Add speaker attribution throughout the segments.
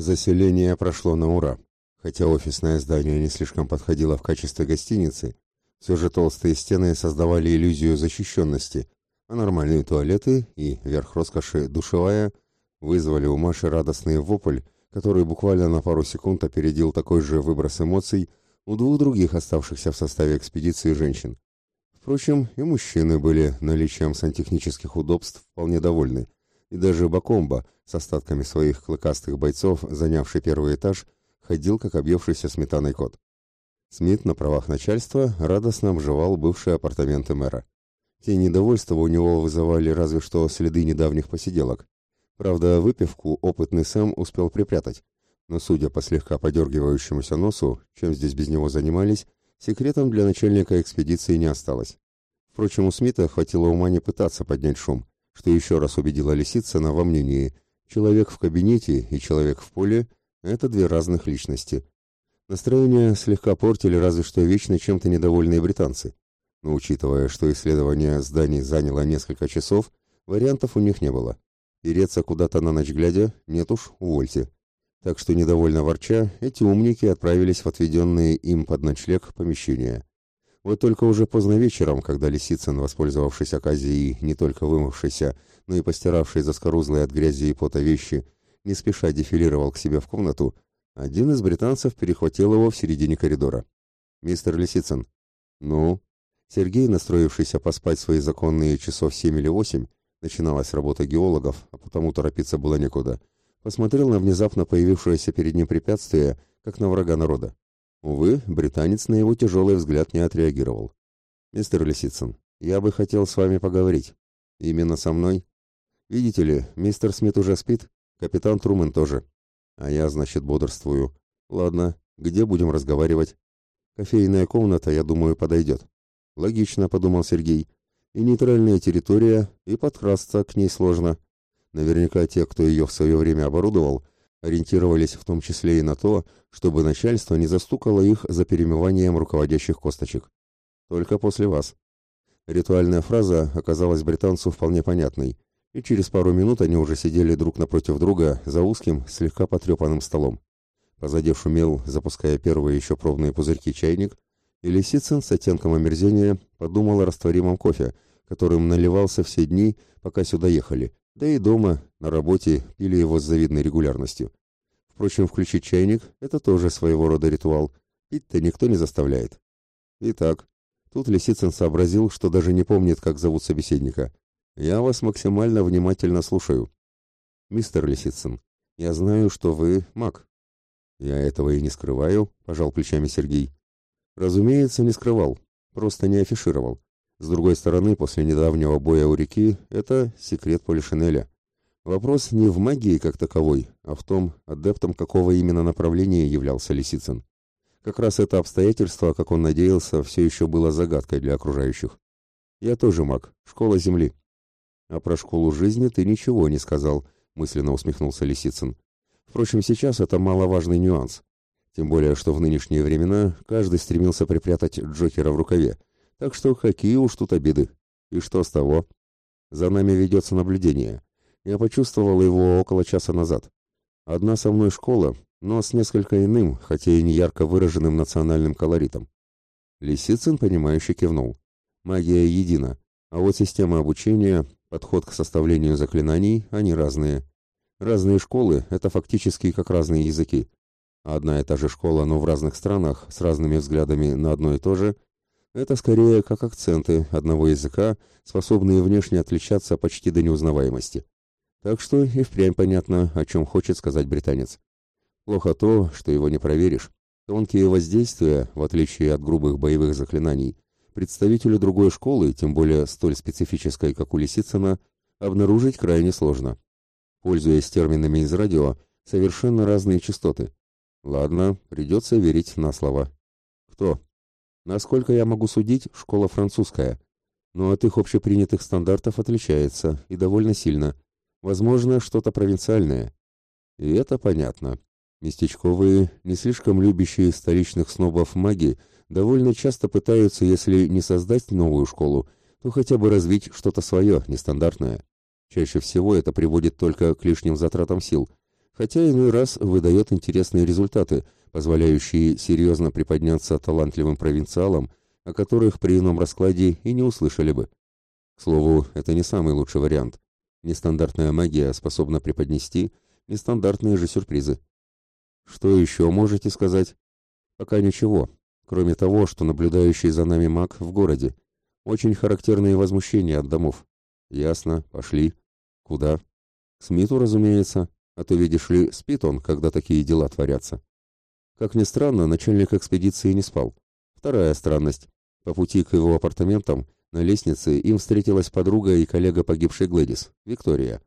Speaker 1: Заселение прошло на ура. Хотя офисное здание не слишком подходило в качестве гостиницы, все же толстые стены создавали иллюзию защищенности, а нормальные туалеты и, верх роскоши, душевая, вызвали у Маши радостный вопль, который буквально на пару секунд опередил такой же выброс эмоций у двух других оставшихся в составе экспедиции женщин. Впрочем, и мужчины были наличием сантехнических удобств вполне довольны, и даже Бакомба с остатками своих клыкастых бойцов, занявший первый этаж, ходил как объевшийся сметаной кот. Смит на правах начальства радостно обживал бывшие апартаменты мэра. Те недовольства у него вызывали разве что следы недавних посиделок. Правда, выпивку опытный Сэм успел припрятать, но, судя по слегка подергивающемуся носу, чем здесь без него занимались, секретом для начальника экспедиции не осталось. Впрочем, у Смита хватило ума не пытаться поднять шум, что еще раз убедила Лисицына во мнении, человек в кабинете и человек в поле – это две разных личности. Настроение слегка портили разве что вечно чем-то недовольные британцы. Но учитывая, что исследование зданий заняло несколько часов, вариантов у них не было. Переться куда-то на ночь глядя, нет уж, увольте. Так что, недовольно ворча, эти умники отправились в отведенные им под ночлег помещения. Вот только уже поздно вечером, когда Лисицын, воспользовавшись оказией, не только вымывшийся, но и постиравший заскорузлые от грязи и пота вещи, не спеша дефилировал к себе в комнату, один из британцев перехватил его в середине коридора. «Мистер Лисицын». «Ну?» Сергей, настроившийся поспать свои законные часов семь или восемь, начиналась работа геологов, а потому торопиться было некуда, посмотрел на внезапно появившееся перед ним препятствие, как на врага народа. Увы, британец на его тяжелый взгляд не отреагировал. «Мистер Лисицын, я бы хотел с вами поговорить. Именно со мной? Видите ли, мистер Смит уже спит, капитан Трумэн тоже. А я, значит, бодрствую. Ладно, где будем разговаривать? Кофейная комната, я думаю, подойдет». «Логично», — подумал Сергей. «И нейтральная территория, и подкрасться к ней сложно. Наверняка те, кто ее в свое время оборудовал, ориентировались в том числе и на то, чтобы начальство не застукало их за перемыванием руководящих косточек. Только после вас. Ритуальная фраза оказалась британцу вполне понятной, и через пару минут они уже сидели друг напротив друга за узким, слегка потрепанным столом. Позади шумел, запуская первые еще пробные пузырьки чайник, и Лисицын с оттенком омерзения подумал о растворимом кофе, которым наливался все дни, пока сюда ехали, да и дома, на работе, пили его с завидной регулярностью. Впрочем, включить чайник – это тоже своего рода ритуал. Пить-то никто не заставляет. Итак, тут Лисицын сообразил, что даже не помнит, как зовут собеседника. «Я вас максимально внимательно слушаю». «Мистер Лисицын, я знаю, что вы маг». «Я этого и не скрываю», – пожал плечами Сергей. «Разумеется, не скрывал, просто не афишировал. С другой стороны, после недавнего боя у реки, это секрет Полишинеля. Вопрос не в магии как таковой, а в том, адептом какого именно направления являлся Лисицын. Как раз это обстоятельство, как он надеялся, все еще было загадкой для окружающих. «Я тоже маг, школа Земли». «А про школу жизни ты ничего не сказал», — мысленно усмехнулся Лисицын. «Впрочем, сейчас это маловажный нюанс. Тем более, что в нынешние времена каждый стремился припрятать Джокера в рукаве, так что какие уж тут обиды. И что с того? За нами ведется наблюдение. Я почувствовал его около часа назад. Одна со мной школа, но с несколько иным, хотя и не ярко выраженным национальным колоритом. Лисицын, понимающе кивнул. Магия едина, а вот система обучения, подход к составлению заклинаний, они разные. Разные школы — это фактически как разные языки. Одна и та же школа, но в разных странах, с разными взглядами на одно и то же — это скорее как акценты одного языка, способные внешне отличаться почти до неузнаваемости. Так что и впрямь понятно, о чем хочет сказать британец. Плохо то, что его не проверишь. Тонкие воздействия, в отличие от грубых боевых заклинаний, представителю другой школы, тем более столь специфической, как у Лисицына, обнаружить крайне сложно. Пользуясь терминами из радио, совершенно разные частоты. Ладно, придется верить на слово. Кто? Насколько я могу судить, школа французская, но от их общепринятых стандартов отличается, и довольно сильно. Возможно, что-то провинциальное. И это понятно. Местечковые, не слишком любящие столичных снобов маги, довольно часто пытаются, если не создать новую школу, то хотя бы развить что-то свое, нестандартное. Чаще всего это приводит только к лишним затратам сил, хотя иной раз выдает интересные результаты, позволяющие серьезно приподняться талантливым провинциалам, о которых при ином раскладе и не услышали бы. К слову, это не самый лучший вариант. Нестандартная магия способна преподнести нестандартные же сюрпризы. Что еще можете сказать? Пока ничего, кроме того, что наблюдающий за нами маг в городе. Очень характерные возмущения от домов. Ясно, пошли. Куда? К Смиту, разумеется, а то, видишь ли, спит он, когда такие дела творятся. Как ни странно, начальник экспедиции не спал. Вторая странность. По пути к его апартаментам на лестнице им встретилась подруга и коллега погибшей Глэдис, Виктория.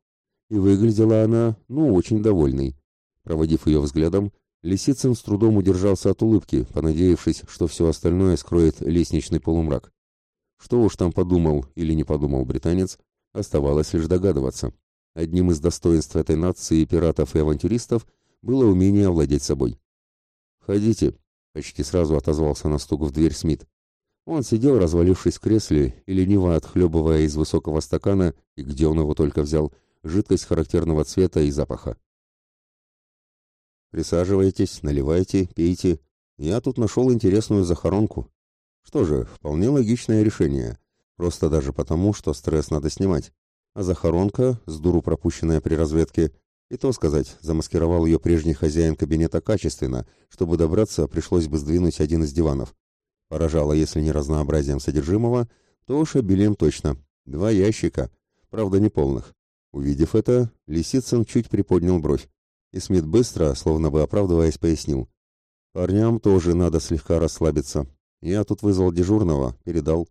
Speaker 1: И выглядела она, ну, очень довольной. Проводив ее взглядом, Лисицын с трудом удержался от улыбки, понадеявшись, что все остальное скроет лестничный полумрак. Что уж там подумал или не подумал британец, оставалось лишь догадываться. Одним из достоинств этой нации пиратов и авантюристов было умение овладеть собой. «Ходите», — почти сразу отозвался на стук в дверь Смит. Он сидел, развалившись в кресле и лениво отхлебывая из высокого стакана, и где он его только взял, жидкость характерного цвета и запаха. «Присаживайтесь, наливайте, пейте. Я тут нашел интересную захоронку. Что же, вполне логичное решение. Просто даже потому, что стресс надо снимать. А захоронка, с дуру пропущенная при разведке, и то сказать, замаскировал ее прежний хозяин кабинета качественно, чтобы добраться, пришлось бы сдвинуть один из диванов. Поражало, если не разнообразием содержимого, то уж обилием точно. Два ящика, правда не полных. Увидев это, Лисицын чуть приподнял бровь. И Смит быстро, словно бы оправдываясь, пояснил. «Парням тоже надо слегка расслабиться. Я тут вызвал дежурного, передал».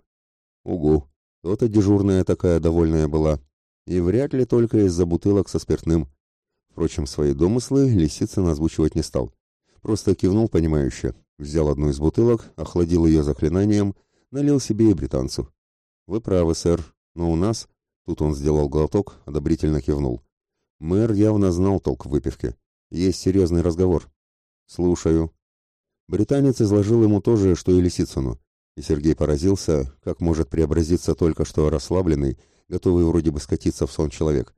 Speaker 1: «Угу, то-то дежурная такая довольная была. И вряд ли только из-за бутылок со спиртным». Впрочем, свои домыслы Лисицын озвучивать не стал. Просто кивнул понимающе, взял одну из бутылок, охладил ее заклинанием, налил себе и британцу. «Вы правы, сэр, но у нас...» Тут он сделал глоток, одобрительно кивнул. Мэр явно знал толк в выпивке. Есть серьезный разговор. «Слушаю». Британец изложил ему то же, что и Лисицыну. И Сергей поразился, как может преобразиться только что расслабленный, готовый вроде бы скатиться в сон человек.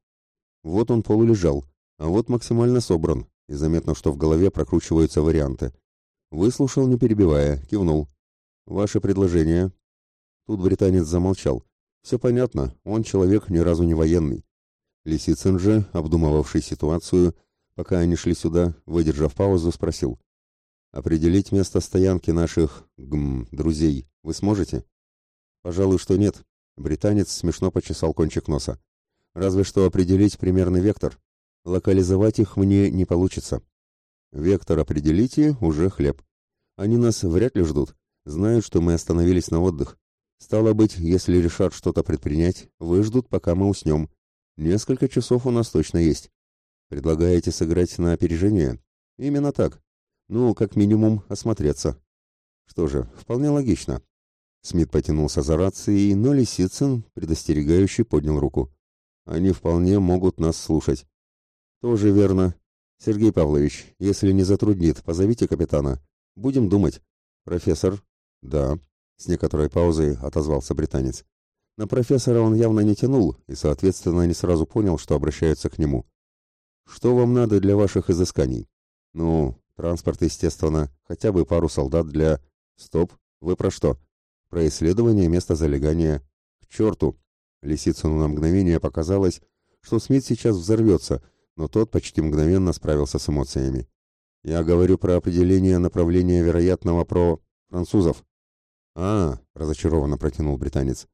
Speaker 1: Вот он полулежал, а вот максимально собран, и заметно, что в голове прокручиваются варианты. Выслушал, не перебивая, кивнул. «Ваше предложение?» Тут британец замолчал. «Все понятно, он человек ни разу не военный. Лисицын же, обдумывавший ситуацию, пока они шли сюда, выдержав паузу, спросил. «Определить место стоянки наших, гм, друзей вы сможете?» «Пожалуй, что нет». Британец смешно почесал кончик носа. «Разве что определить примерный вектор. Локализовать их мне не получится. Вектор определите, уже хлеб. Они нас вряд ли ждут, знают, что мы остановились на отдых. Стало быть, если решат что-то предпринять, выждут, пока мы уснем, Несколько часов у нас точно есть. Предлагаете сыграть на опережение? Именно так. Ну, как минимум, осмотреться. Что же, вполне логично. Смит потянулся за рацией, но Лисицын, предостерегающий, поднял руку. Они вполне могут нас слушать. Тоже верно. Сергей Павлович, если не затруднит, позовите капитана. Будем думать. Профессор? Да. С некоторой паузой отозвался британец. На профессора он явно не тянул и, соответственно, не сразу понял, что обращаются к нему. «Что вам надо для ваших изысканий?» «Ну, транспорт, естественно, хотя бы пару солдат для...» «Стоп, вы про что?» «Про исследование места залегания». «К черту!» Лисицыну на мгновение показалось, что Смит сейчас взорвется, но тот почти мгновенно справился с эмоциями. «Я говорю про определение направления вероятного про... французов». «А, — разочарованно протянул британец,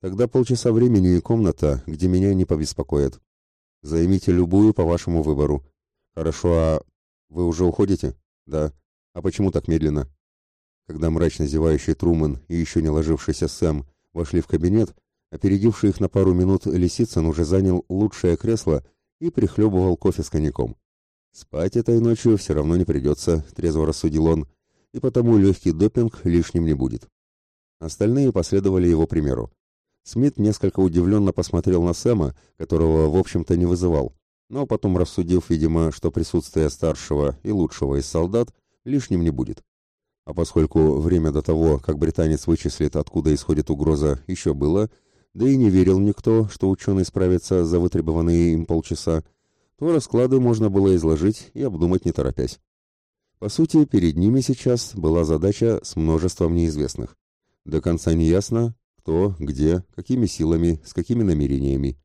Speaker 1: Тогда полчаса времени и комната, где меня не побеспокоят. Займите любую по вашему выбору. Хорошо, а вы уже уходите? Да. А почему так медленно? Когда мрачно зевающий Труман и еще не ложившийся Сэм вошли в кабинет, опередивший их на пару минут Лисицын уже занял лучшее кресло и прихлебывал кофе с коньяком. Спать этой ночью все равно не придется, трезво рассудил он, и потому легкий допинг лишним не будет. Остальные последовали его примеру. Смит несколько удивленно посмотрел на Сэма, которого, в общем-то, не вызывал, но потом рассудив, видимо, что присутствие старшего и лучшего из солдат лишним не будет. А поскольку время до того, как британец вычислит, откуда исходит угроза, еще было, да и не верил никто, что ученый справится за вытребованные им полчаса, то расклады можно было изложить и обдумать не торопясь. По сути, перед ними сейчас была задача с множеством неизвестных. До конца не ясно, кто, где, какими силами, с какими намерениями.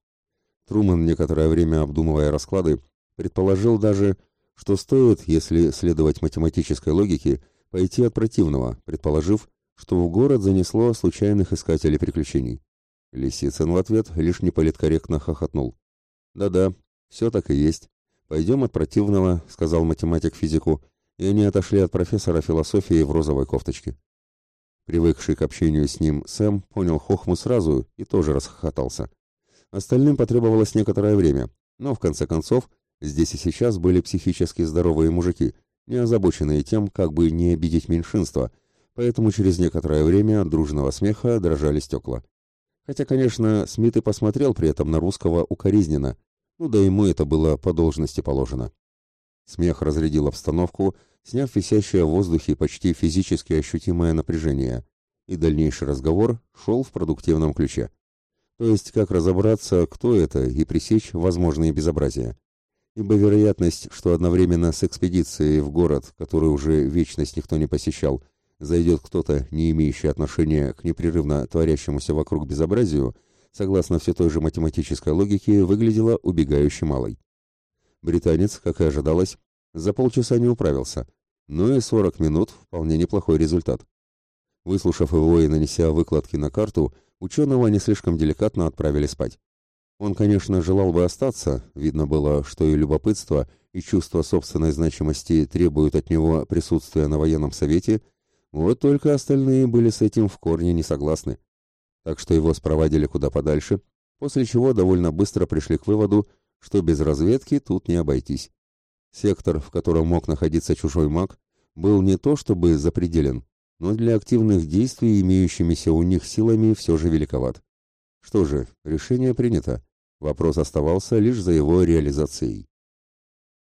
Speaker 1: Труман, некоторое время обдумывая расклады, предположил даже, что стоит, если следовать математической логике, пойти от противного, предположив, что в город занесло случайных искателей приключений. Лисицын в ответ лишь неполиткорректно хохотнул. «Да-да, все так и есть. Пойдем от противного», — сказал математик физику, и они отошли от профессора философии в розовой кофточке. Привыкший к общению с ним Сэм понял хохму сразу и тоже расхохотался. Остальным потребовалось некоторое время, но в конце концов здесь и сейчас были психически здоровые мужики, не озабоченные тем, как бы не обидеть меньшинство, поэтому через некоторое время от дружного смеха дрожали стекла. Хотя, конечно, Смит и посмотрел при этом на русского укоризненно, ну да ему это было по должности положено. Смех разрядил обстановку, сняв висящее в воздухе почти физически ощутимое напряжение, и дальнейший разговор шел в продуктивном ключе. То есть, как разобраться, кто это, и пресечь возможные безобразия. Ибо вероятность, что одновременно с экспедицией в город, который уже вечность никто не посещал, зайдет кто-то, не имеющий отношения к непрерывно творящемуся вокруг безобразию, согласно все той же математической логике, выглядела убегающей малой. Британец, как и ожидалось, за полчаса не управился, но и 40 минут – вполне неплохой результат. Выслушав его и нанеся выкладки на карту, ученого не слишком деликатно отправили спать. Он, конечно, желал бы остаться, видно было, что и любопытство, и чувство собственной значимости требуют от него присутствия на военном совете, вот только остальные были с этим в корне не согласны. Так что его спровадили куда подальше, после чего довольно быстро пришли к выводу, что без разведки тут не обойтись. Сектор, в котором мог находиться чужой маг, был не то чтобы запределен, но для активных действий имеющимися у них силами все же великоват. Что же, решение принято. Вопрос оставался лишь за его реализацией.